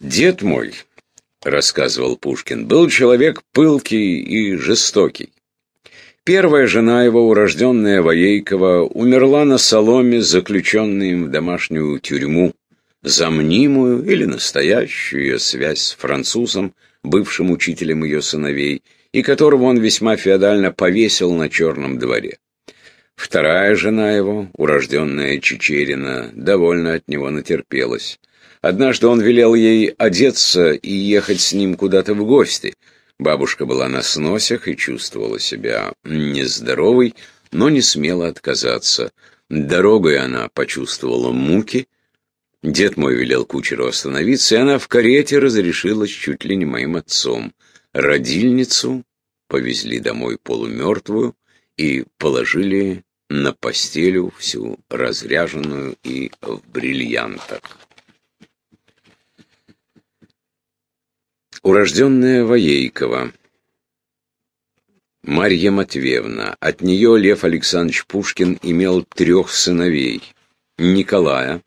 «Дед мой», — рассказывал Пушкин, — «был человек пылкий и жестокий. Первая жена его, урожденная Воейкова, умерла на соломе, заключенной им в домашнюю тюрьму, за мнимую или настоящую связь с французом, бывшим учителем ее сыновей, и которого он весьма феодально повесил на черном дворе. Вторая жена его, урожденная Чечерина, довольно от него натерпелась. Однажды он велел ей одеться и ехать с ним куда-то в гости — Бабушка была на сносях и чувствовала себя нездоровой, но не смела отказаться. Дорогой она почувствовала муки. Дед мой велел кучеру остановиться, и она в карете разрешилась чуть ли не моим отцом. Родильницу повезли домой полумертвую и положили на постелю всю разряженную и в бриллиантах. Урожденная Воейкова. Марья Матвеевна. От нее Лев Александрович Пушкин имел трех сыновей. Николая,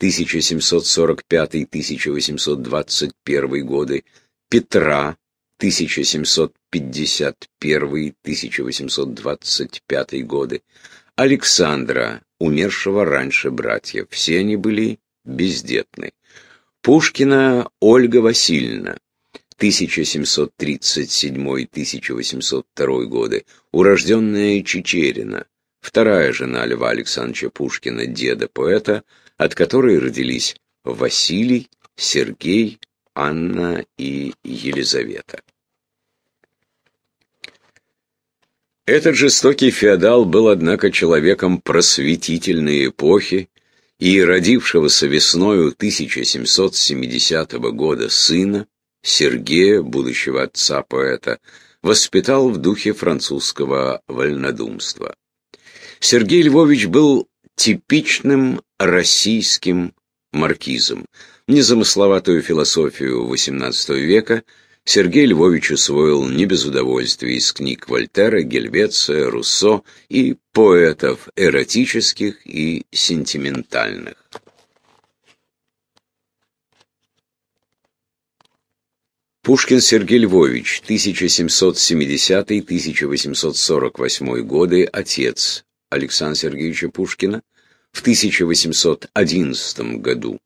1745-1821 годы, Петра, 1751-1825 годы, Александра, умершего раньше братьев. Все они были бездетны. Пушкина Ольга Васильевна, 1737-1802 годы, урожденная Чечерина, вторая жена Льва Александровича Пушкина, деда поэта, от которой родились Василий, Сергей, Анна и Елизавета. Этот жестокий феодал был, однако, человеком просветительной эпохи и родившегося весною 1770 года сына, Сергея, будущего отца поэта, воспитал в духе французского вольнодумства. Сергей Львович был типичным российским маркизом. Незамысловатую философию XVIII века Сергей Львович усвоил не без удовольствия из книг Вольтера, Гельвеция, Руссо и поэтов эротических и сентиментальных. Пушкин Сергей Львович, 1770-1848 годы, отец Александра Сергеевича Пушкина, в 1811 году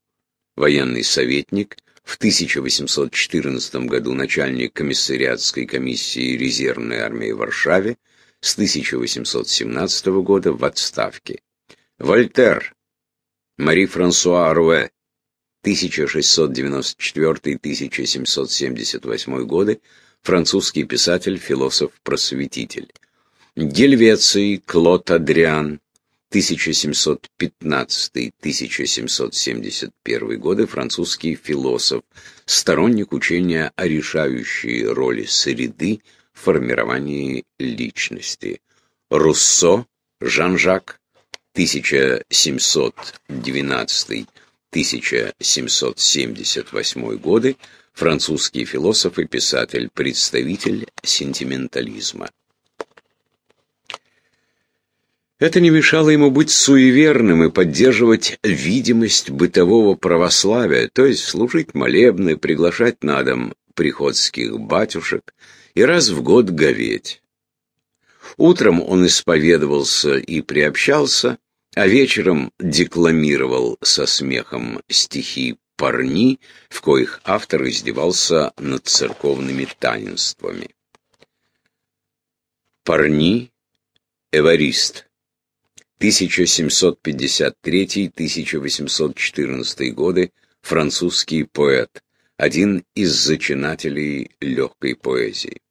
военный советник, в 1814 году начальник комиссариатской комиссии резервной армии в Варшаве, с 1817 года в отставке. Вольтер, Мари Франсуа Руэ, 1694-1778 годы, французский писатель, философ, просветитель. Гельвеций Клод Адриан, 1715-1771 годы, французский философ, сторонник учения о решающей роли среды в формировании личности. Руссо, Жан-Жак, 1712 1778 годы, французский философ и писатель, представитель сентиментализма. Это не мешало ему быть суеверным и поддерживать видимость бытового православия, то есть служить молебны, приглашать на дом приходских батюшек и раз в год говеть. Утром он исповедовался и приобщался, а вечером декламировал со смехом стихи парни, в коих автор издевался над церковными таинствами. Парни Эварист 1753-1814 годы, французский поэт, один из зачинателей легкой поэзии.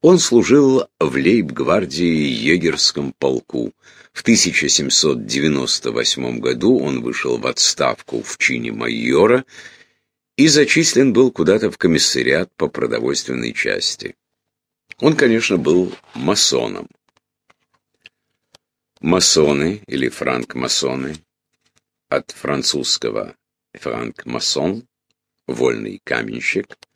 Он служил в лейб-гвардии егерском полку. В 1798 году он вышел в отставку в чине майора и зачислен был куда-то в комиссариат по продовольственной части. Он, конечно, был масоном. Масоны или франк-масоны от французского франк-масон, вольный каменщик –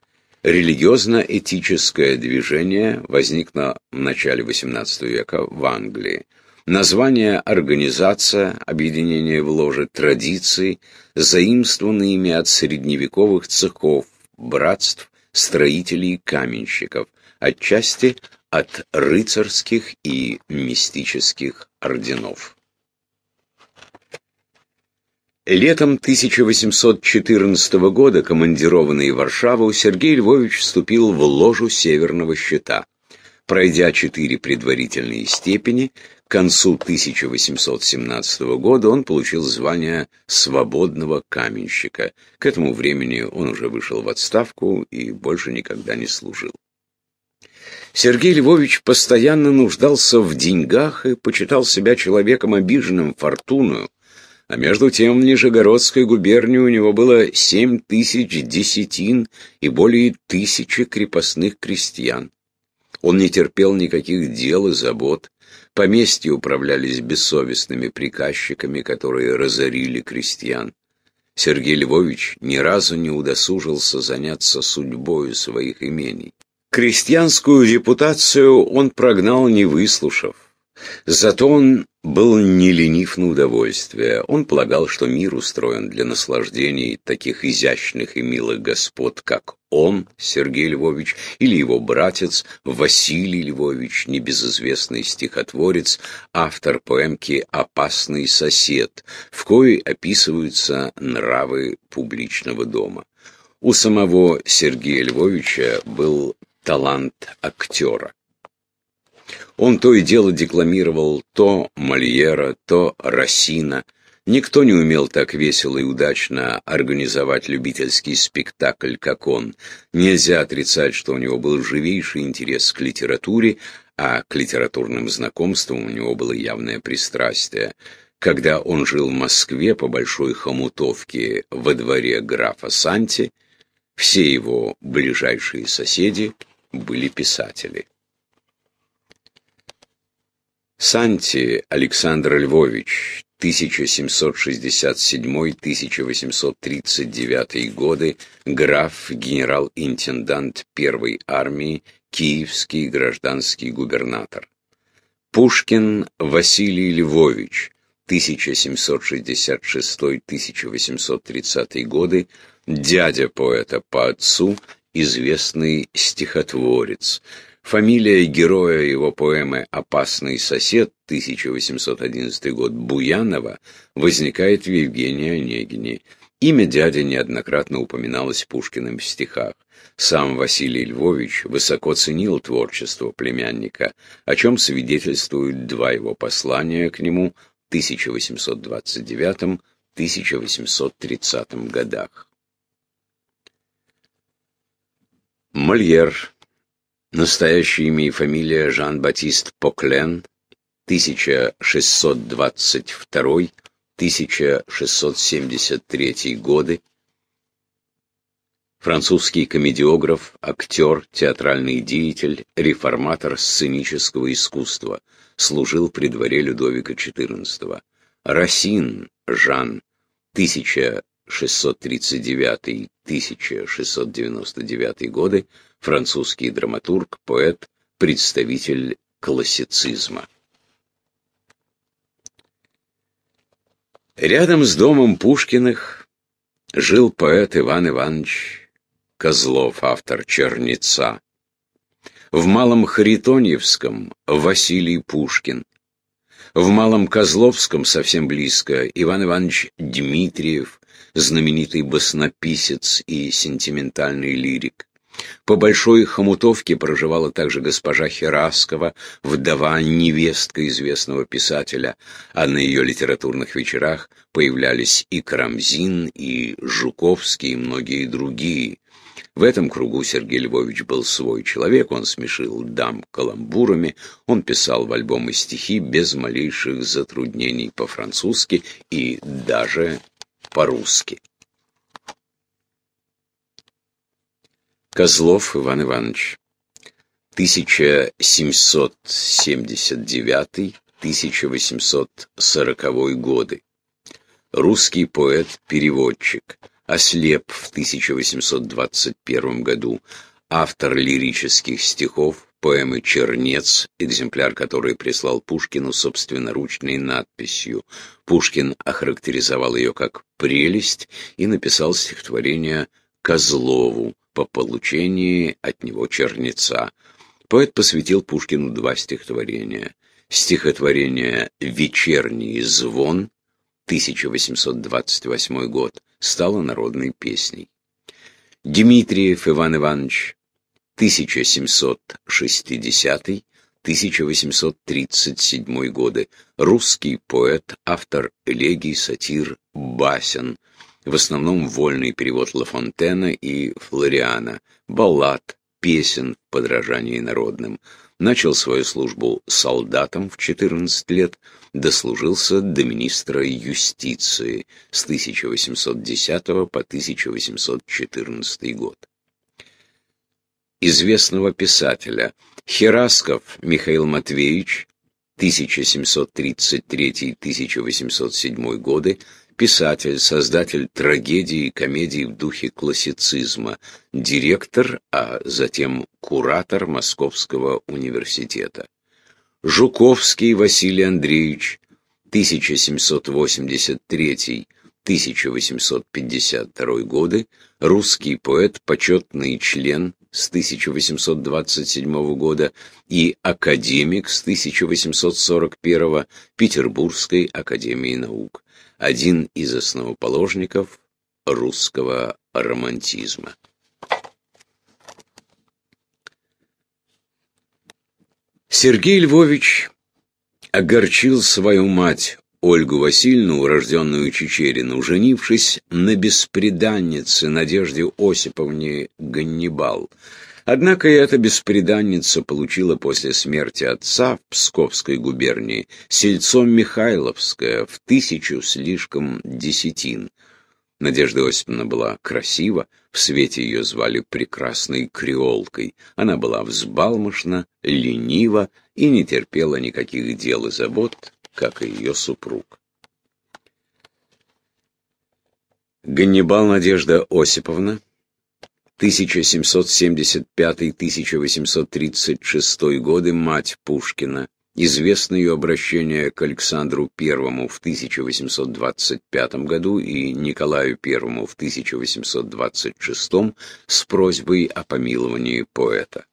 Религиозно-этическое движение возникло в начале XVIII века в Англии. Название «организация», объединение в ложе традиции, заимствованы ими от средневековых цехов, братств, строителей и каменщиков, отчасти от рыцарских и мистических орденов. Летом 1814 года, командированный в Варшаву, Сергей Львович вступил в ложу Северного Щита. Пройдя четыре предварительные степени, к концу 1817 года он получил звание свободного каменщика. К этому времени он уже вышел в отставку и больше никогда не служил. Сергей Львович постоянно нуждался в деньгах и почитал себя человеком обиженным фортуною, а между тем в Нижегородской губернии у него было семь тысяч десятин и более тысячи крепостных крестьян. Он не терпел никаких дел и забот. Поместья управлялись бессовестными приказчиками, которые разорили крестьян. Сергей Львович ни разу не удосужился заняться судьбою своих имений. Крестьянскую репутацию он прогнал, не выслушав. Зато он был не ленив на удовольствие. Он полагал, что мир устроен для наслаждений таких изящных и милых господ, как он, Сергей Львович, или его братец Василий Львович, небезызвестный стихотворец, автор поэмки «Опасный сосед», в коей описываются нравы публичного дома. У самого Сергея Львовича был талант актера. Он то и дело декламировал то Мольера, то Рассина. Никто не умел так весело и удачно организовать любительский спектакль, как он. Нельзя отрицать, что у него был живейший интерес к литературе, а к литературным знакомствам у него было явное пристрастие. Когда он жил в Москве по Большой Хомутовке во дворе графа Санти, все его ближайшие соседи были писатели. Санти Александр Львович, 1767-1839 годы, граф, генерал-интендант первой армии, киевский гражданский губернатор. Пушкин Василий Львович, 1766-1830 годы, дядя поэта по отцу, известный стихотворец. Фамилия героя его поэмы «Опасный сосед» 1811 год Буянова возникает в Евгении Онегине. Имя дяди неоднократно упоминалось Пушкиным в стихах. Сам Василий Львович высоко ценил творчество племянника, о чем свидетельствуют два его послания к нему в 1829-1830 годах. Мольер Настоящее имя и фамилия Жан-Батист Поклен, 1622-1673 годы. Французский комедиограф, актер, театральный деятель, реформатор сценического искусства. Служил при дворе Людовика XIV. Расин Жан, 1639-1699 годы французский драматург, поэт, представитель классицизма. Рядом с домом Пушкиных жил поэт Иван Иванович Козлов, автор «Черница». В Малом Харитоньевском Василий Пушкин. В Малом Козловском, совсем близко, Иван Иванович Дмитриев, знаменитый баснописец и сентиментальный лирик. По Большой Хомутовке проживала также госпожа Хераскова, вдова невестка известного писателя, а на ее литературных вечерах появлялись и Карамзин, и Жуковский, и многие другие. В этом кругу Сергей Львович был свой человек, он смешил дам каламбурами, он писал в альбомы стихи без малейших затруднений по-французски и даже по-русски. Козлов Иван Иванович, 1779-1840 годы. Русский поэт-переводчик, ослеп в 1821 году, автор лирических стихов, поэмы «Чернец», экземпляр которой прислал Пушкину собственноручной надписью. Пушкин охарактеризовал ее как «прелесть» и написал стихотворение Козлову по получении от него чернеца. Поэт посвятил Пушкину два стихотворения. Стихотворение «Вечерний звон» 1828 год стало народной песней. Дмитриев Иван Иванович 1760-1837 годы, русский поэт, автор элегий, сатир, басен, в основном вольный перевод Ла Фонтена и Флориана, баллад, песен в подражании народным. Начал свою службу солдатом в 14 лет, дослужился до министра юстиции с 1810 по 1814 год. Известного писателя Херасков Михаил Матвеевич 1733-1807 годы писатель, создатель трагедии и комедий в духе классицизма, директор, а затем куратор Московского университета. Жуковский Василий Андреевич, 1783-1852 годы, русский поэт, почетный член с 1827 года и академик с 1841 Петербургской академии наук один из основоположников русского романтизма. Сергей Львович огорчил свою мать, Ольгу Васильевну, урожденную Чечерину, женившись на беспреданнице Надежде Осиповне Ганнибал – Однако и эта беспреданница получила после смерти отца в Псковской губернии сельцо Михайловское в тысячу слишком десятин. Надежда Осиповна была красива, в свете ее звали прекрасной креолкой. Она была взбалмошна, ленива и не терпела никаких дел и забот, как и ее супруг. Ганнибал Надежда Осиповна 1775-1836 годы мать Пушкина. Известно ее обращение к Александру I в 1825 году и Николаю I в 1826 с просьбой о помиловании поэта.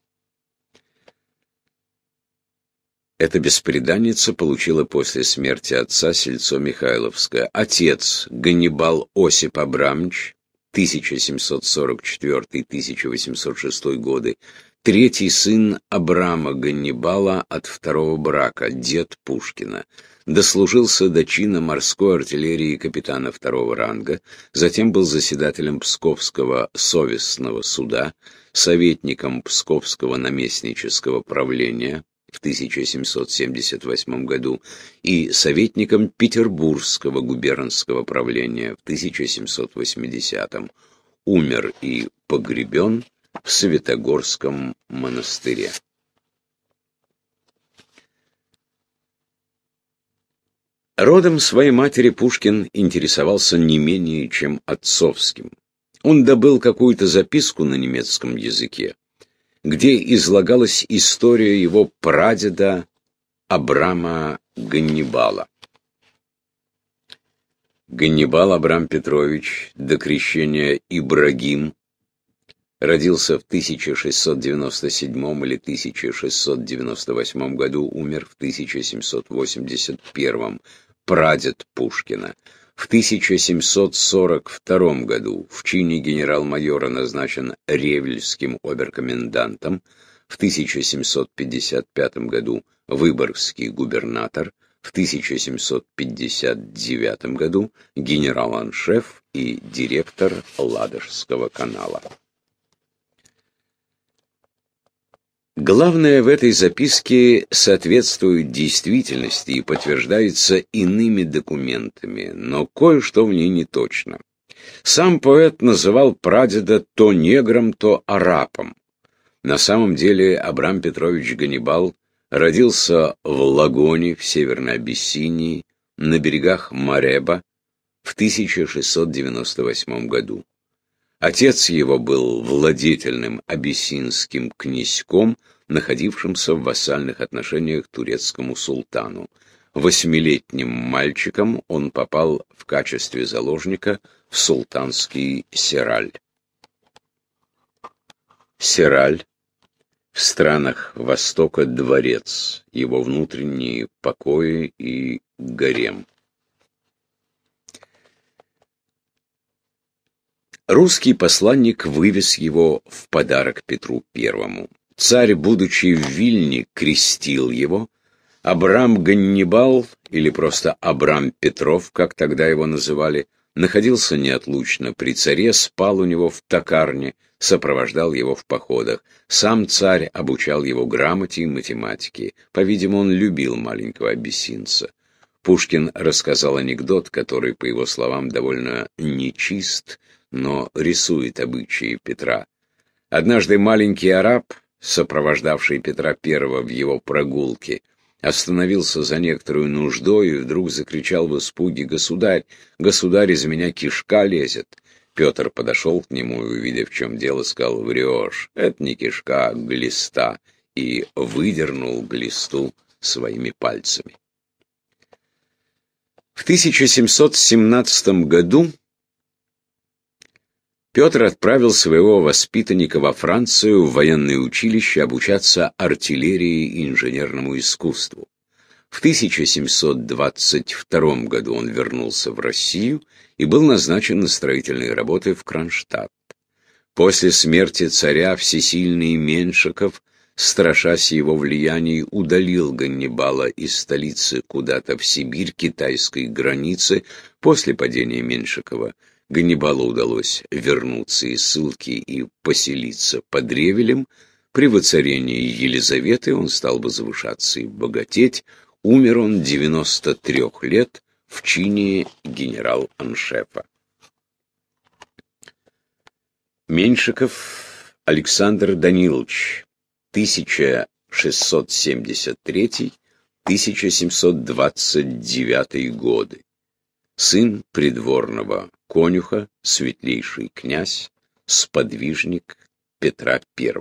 Эта беспреданница получила после смерти отца сельцо Михайловское. Отец Ганнибал Осип Абрамович 1744-1806 годы, третий сын Абрама Ганнибала от второго брака, дед Пушкина. Дослужился до чина морской артиллерии капитана второго ранга, затем был заседателем Псковского совестного суда, советником Псковского наместнического правления, в 1778 году и советником Петербургского губернского правления в 1780 умер и погребен в Светогорском монастыре. Родом своей матери Пушкин интересовался не менее, чем отцовским. Он добыл какую-то записку на немецком языке, где излагалась история его прадеда Абрама Ганнибала. Ганнибал Абрам Петрович, до крещения Ибрагим, родился в 1697 или 1698 году, умер в 1781, прадед Пушкина. В 1742 году в чине генерал-майора назначен ревельским оберкомендантом, в 1755 году выборгский губернатор, в 1759 году генерал-аншеф и директор Ладожского канала. Главное в этой записке соответствует действительности и подтверждается иными документами, но кое-что в ней не точно. Сам поэт называл прадеда то негром, то арапом. На самом деле Абрам Петрович Ганнибал родился в Лагоне в Северной Абиссинии на берегах Мареба в 1698 году. Отец его был владетельным абиссинским князьком, находившимся в вассальных отношениях турецкому султану. Восьмилетним мальчиком он попал в качестве заложника в султанский Сираль. Сираль в странах Востока дворец, его внутренние покои и гарем. Русский посланник вывез его в подарок Петру Первому. Царь, будучи в Вильне, крестил его. Абрам Ганнибал, или просто Абрам Петров, как тогда его называли, находился неотлучно при царе, спал у него в токарне, сопровождал его в походах. Сам царь обучал его грамоте и математике. По-видимому, он любил маленького абиссинца. Пушкин рассказал анекдот, который, по его словам, довольно нечист, но рисует обычаи Петра. Однажды маленький араб, сопровождавший Петра I в его прогулке, остановился за некоторую нуждой и вдруг закричал в испуге «Государь! Государь, из меня кишка лезет!» Петр подошел к нему и, увидев, в чем дело, сказал «Врешь, это не кишка, а глиста!» и выдернул глисту своими пальцами. В 1717 году Петр отправил своего воспитанника во Францию в военное училище обучаться артиллерии и инженерному искусству. В 1722 году он вернулся в Россию и был назначен на строительные работы в Кронштадт. После смерти царя всесильный Меншиков, страшась его влияний, удалил Ганнибала из столицы куда-то в Сибирь китайской границы после падения Меншикова. Ганнибалу удалось вернуться из ссылки и поселиться под Ревелем. При воцарении Елизаветы он стал бы завышаться и богатеть. Умер он 93 лет в чине генерал-аншефа. Меньшиков Александр Данилович, 1663-1729 годы сын придворного конюха, светлейший князь, сподвижник Петра I.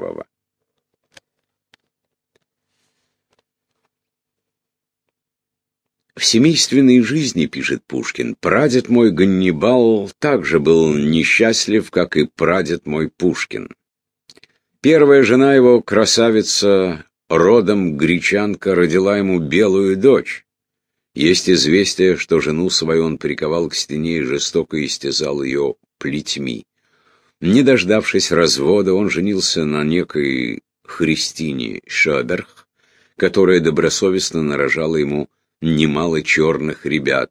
В семейственной жизни, пишет Пушкин, прадед мой Ганнибал также был несчастлив, как и прадед мой Пушкин. Первая жена его, красавица, родом гречанка, родила ему белую дочь. Есть известие, что жену свою он приковал к стене и жестоко истязал ее плетьми. Не дождавшись развода, он женился на некой Христине Шоберх, которая добросовестно нарожала ему немало черных ребят.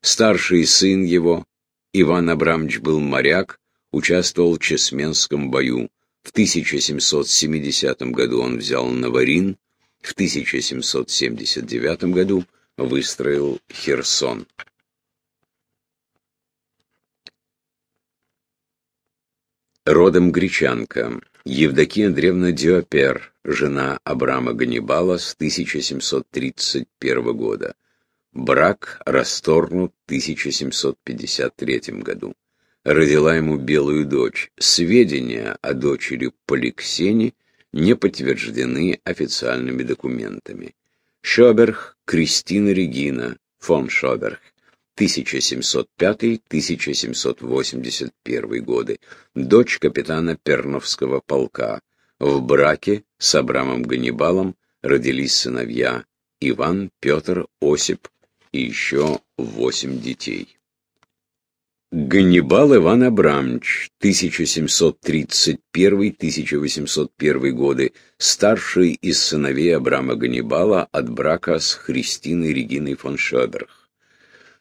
Старший сын его, Иван Абрамович, был моряк, участвовал в Чесменском бою. В 1770 году он взял Наварин, в 1779 году выстроил Херсон. Родом гречанка. Евдокия Андреевна Диопер, жена Абрама Ганнибала с 1731 года. Брак расторгнут в 1753 году. Родила ему белую дочь. Сведения о дочери Поликсене не подтверждены официальными документами. Шоберг Кристина Регина фон Шоберг 1705-1781 годы, дочь капитана Перновского полка. В браке с Абрамом Ганнибалом родились сыновья Иван, Петр, Осип и еще восемь детей. Ганнибал Иван Абрамович, 1731-1801 годы, старший из сыновей Абрама Ганнибала от брака с Христиной Региной фон Шоберг.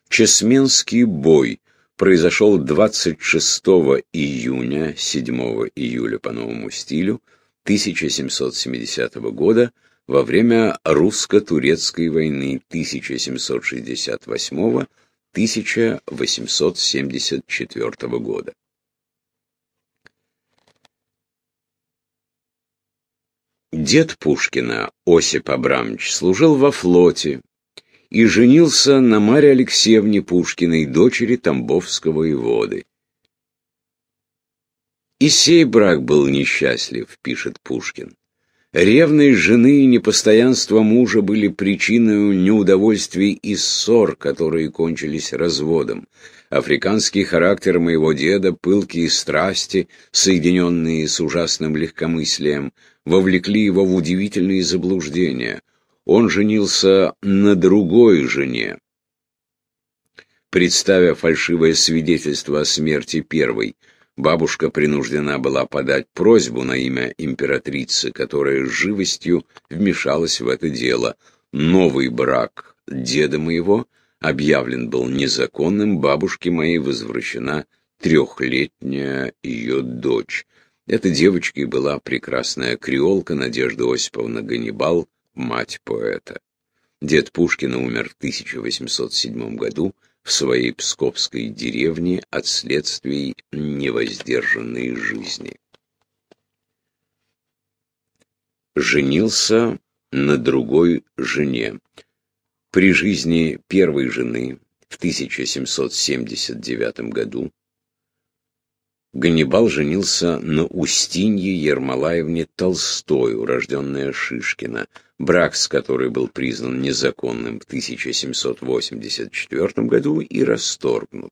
Чесменский бой произошел 26 июня, 7 июля по новому стилю, 1770 года во время русско-турецкой войны 1768 года 1874 года. Дед Пушкина, Осип Абрамович, служил во флоте и женился на Марье Алексеевне Пушкиной, дочери Тамбовского воеводы. И сей брак был несчастлив, пишет Пушкин. Ревность жены и непостоянство мужа были причиной неудовольствий и ссор, которые кончились разводом. Африканский характер моего деда, пылкие страсти, соединенные с ужасным легкомыслием, вовлекли его в удивительные заблуждения. Он женился на другой жене. Представя фальшивое свидетельство о смерти первой, бабушка принуждена была подать просьбу на имя императрицы, которая живостью вмешалась в это дело. Новый брак деда моего — объявлен был незаконным, бабушке моей возвращена трехлетняя ее дочь. Эта девочкой была прекрасная креолка Надежда Осиповна Ганнибал, мать поэта. Дед Пушкина умер в 1807 году в своей псковской деревне от следствий невоздержанной жизни. Женился на другой жене. При жизни первой жены в 1779 году Ганнибал женился на Устинье Ермолаевне Толстой, урожденная Шишкина, брак с которой был признан незаконным в 1784 году и расторгнут.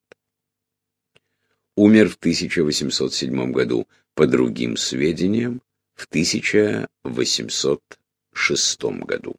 Умер в 1807 году, по другим сведениям, в 1806 году.